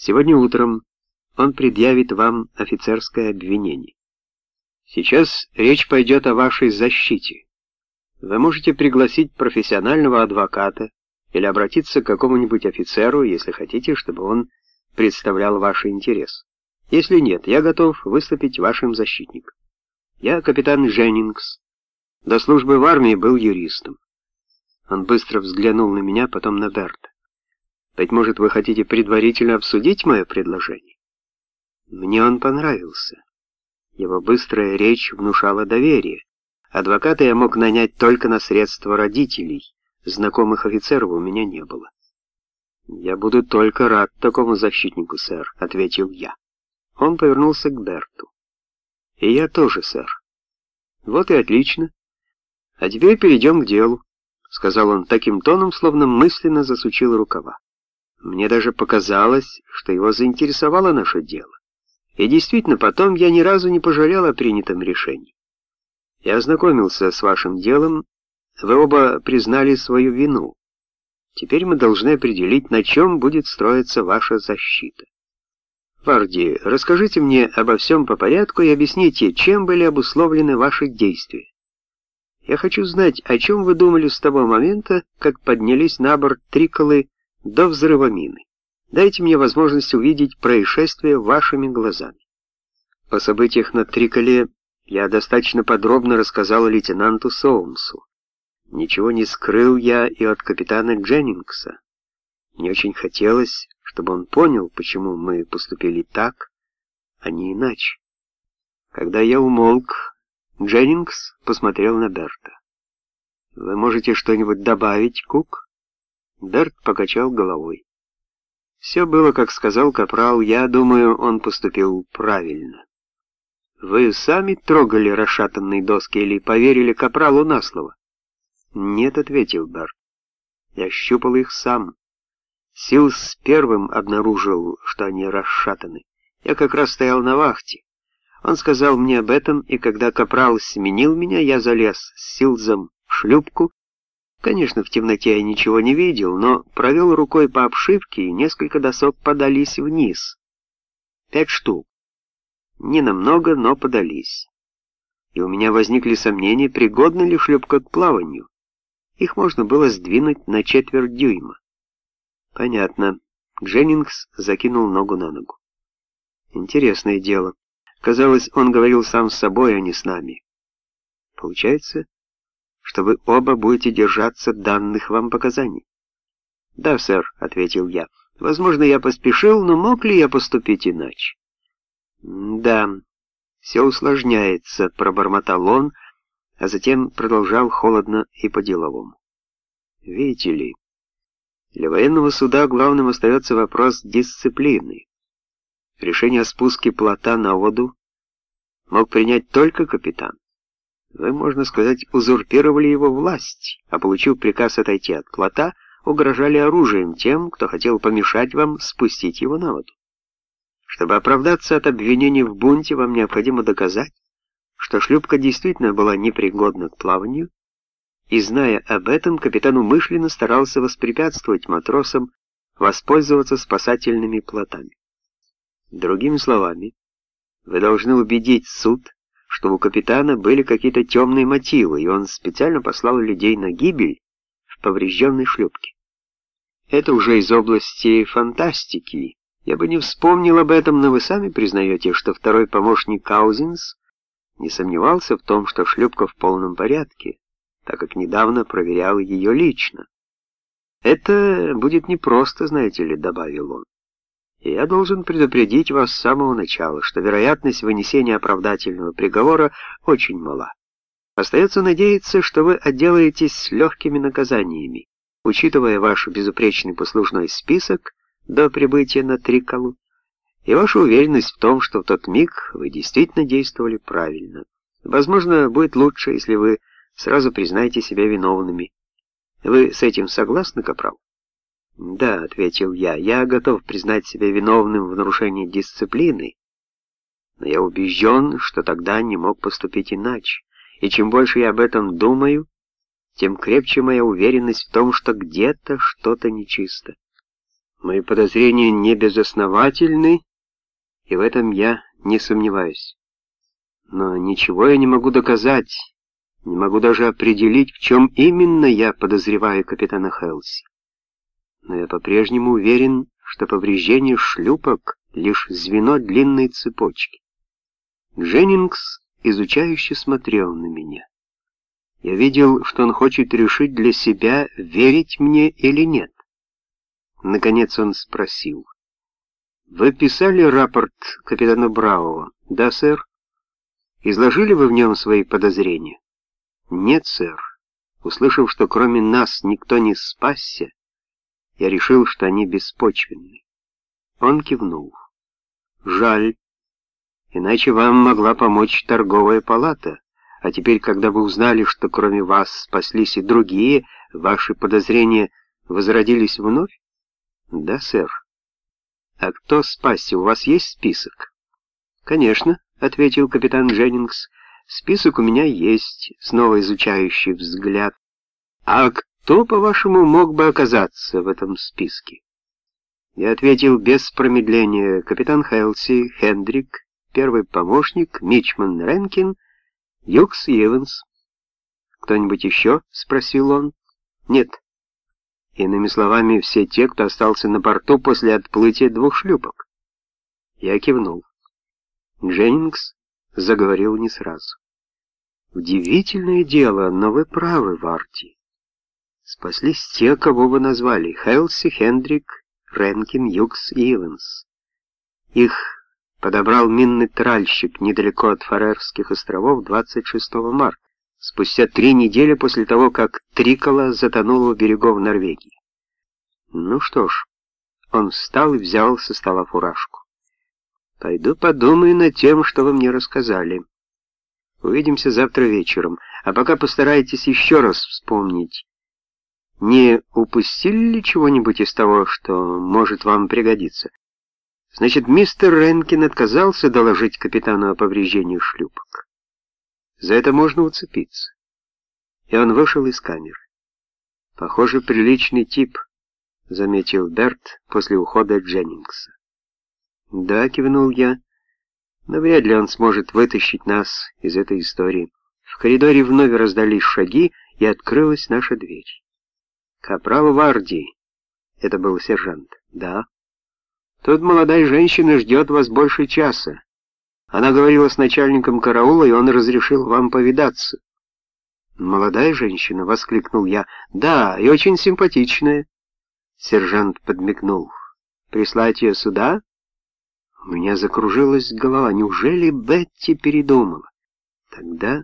Сегодня утром он предъявит вам офицерское обвинение. Сейчас речь пойдет о вашей защите. Вы можете пригласить профессионального адвоката или обратиться к какому-нибудь офицеру, если хотите, чтобы он представлял ваш интерес. Если нет, я готов выступить вашим защитником. Я капитан Дженнингс. До службы в армии был юристом. Он быстро взглянул на меня, потом на Берта. Быть может, вы хотите предварительно обсудить мое предложение? Мне он понравился. Его быстрая речь внушала доверие. Адвоката я мог нанять только на средства родителей. Знакомых офицеров у меня не было. «Я буду только рад такому защитнику, сэр», — ответил я. Он повернулся к Берту. «И я тоже, сэр». «Вот и отлично. А теперь перейдем к делу», — сказал он таким тоном, словно мысленно засучил рукава. Мне даже показалось, что его заинтересовало наше дело. И действительно, потом я ни разу не пожалел о принятом решении. Я ознакомился с вашим делом, вы оба признали свою вину. Теперь мы должны определить, на чем будет строиться ваша защита. Варди, расскажите мне обо всем по порядку и объясните, чем были обусловлены ваши действия. Я хочу знать, о чем вы думали с того момента, как поднялись на борт Триколы до взрыва мины. Дайте мне возможность увидеть происшествие вашими глазами. По событиях на Триколе я достаточно подробно рассказал лейтенанту Соумсу. Ничего не скрыл я и от капитана Дженнингса. Мне очень хотелось, чтобы он понял, почему мы поступили так, а не иначе. Когда я умолк, Дженнингс посмотрел на Берта. «Вы можете что-нибудь добавить, Кук?» Берт покачал головой. Все было, как сказал Капрал, я думаю, он поступил правильно. Вы сами трогали расшатанные доски или поверили Капралу на слово? Нет, ответил Берт. Я щупал их сам. Сил первым обнаружил, что они расшатаны. Я как раз стоял на вахте. Он сказал мне об этом, и когда Капрал сменил меня, я залез с Силзом в шлюпку Конечно, в темноте я ничего не видел, но провел рукой по обшивке, и несколько досок подались вниз. Пять штук. Не намного, но подались. И у меня возникли сомнения, пригодна ли шлюпка к плаванию. Их можно было сдвинуть на четверть дюйма. Понятно. Дженнингс закинул ногу на ногу. Интересное дело. Казалось, он говорил сам с собой, а не с нами. Получается, что вы оба будете держаться данных вам показаний. «Да, сэр», — ответил я. «Возможно, я поспешил, но мог ли я поступить иначе?» «Да, все усложняется», — пробормотал он, а затем продолжал холодно и по-деловому. «Видите ли, для военного суда главным остается вопрос дисциплины. Решение о спуске плота на воду мог принять только капитан. Вы, можно сказать, узурпировали его власть, а получив приказ отойти от плота, угрожали оружием тем, кто хотел помешать вам спустить его на воду. Чтобы оправдаться от обвинений в бунте, вам необходимо доказать, что шлюпка действительно была непригодна к плаванию, и, зная об этом, капитан умышленно старался воспрепятствовать матросам воспользоваться спасательными плотами. Другими словами, вы должны убедить суд, что у капитана были какие-то темные мотивы, и он специально послал людей на гибель в поврежденной шлюпке. Это уже из области фантастики. Я бы не вспомнил об этом, но вы сами признаете, что второй помощник Каузинс не сомневался в том, что шлюпка в полном порядке, так как недавно проверял ее лично. «Это будет непросто, знаете ли», — добавил он. Я должен предупредить вас с самого начала, что вероятность вынесения оправдательного приговора очень мала. Остается надеяться, что вы отделаетесь легкими наказаниями, учитывая ваш безупречный послужной список до прибытия на Триколу и вашу уверенность в том, что в тот миг вы действительно действовали правильно. Возможно, будет лучше, если вы сразу признаете себя виновными. Вы с этим согласны, Капрал? «Да», — ответил я, — «я готов признать себя виновным в нарушении дисциплины, но я убежден, что тогда не мог поступить иначе, и чем больше я об этом думаю, тем крепче моя уверенность в том, что где-то что-то нечисто. Мои подозрения не безосновательны, и в этом я не сомневаюсь. Но ничего я не могу доказать, не могу даже определить, в чем именно я подозреваю капитана Хелси. Но я по-прежнему уверен, что повреждение шлюпок — лишь звено длинной цепочки. Дженнингс изучающе смотрел на меня. Я видел, что он хочет решить для себя, верить мне или нет. Наконец он спросил. «Вы писали рапорт капитана Браува?» «Да, сэр». «Изложили вы в нем свои подозрения?» «Нет, сэр. Услышав, что кроме нас никто не спасся, я решил, что они беспочвенны». Он кивнул. «Жаль. Иначе вам могла помочь торговая палата. А теперь, когда вы узнали, что кроме вас спаслись и другие, ваши подозрения возродились вновь?» «Да, сэр». «А кто спасся? У вас есть список?» «Конечно», — ответил капитан Дженнингс. «Список у меня есть», — снова изучающий взгляд. «А кто, по-вашему, мог бы оказаться в этом списке?» Я ответил без промедления. Капитан Хелси, Хендрик, первый помощник, Мичман Ренкин, Юкс Иванс. «Кто-нибудь еще?» — спросил он. «Нет». Иными словами, все те, кто остался на борту после отплытия двух шлюпок. Я кивнул. Дженнингс заговорил не сразу. «Удивительное дело, но вы правы, Варти. Спаслись те, кого вы назвали. Хелси, Хендрик, Ренкин, Юкс и Иванс. Их подобрал минный тральщик недалеко от Фарерских островов 26 марта спустя три недели после того, как Трикола затонула у берегов Норвегии. Ну что ж, он встал и взял со стола фуражку. Пойду подумаю над тем, что вы мне рассказали. Увидимся завтра вечером, а пока постарайтесь еще раз вспомнить. Не упустили ли чего-нибудь из того, что может вам пригодиться? Значит, мистер Ренкин отказался доложить капитану о повреждении шлюпок. За это можно уцепиться. И он вышел из камеры. Похоже, приличный тип, заметил Берт после ухода Дженнингса. Да, кивнул я, но вряд ли он сможет вытащить нас из этой истории. В коридоре вновь раздались шаги, и открылась наша дверь. «Капрал Варди!» Это был сержант. «Да». «Тут молодая женщина ждет вас больше часа. Она говорила с начальником караула, и он разрешил вам повидаться. «Молодая женщина?» — воскликнул я. «Да, и очень симпатичная». Сержант подмигнул. «Прислать ее сюда?» У меня закружилась голова. Неужели Бетти передумала? Тогда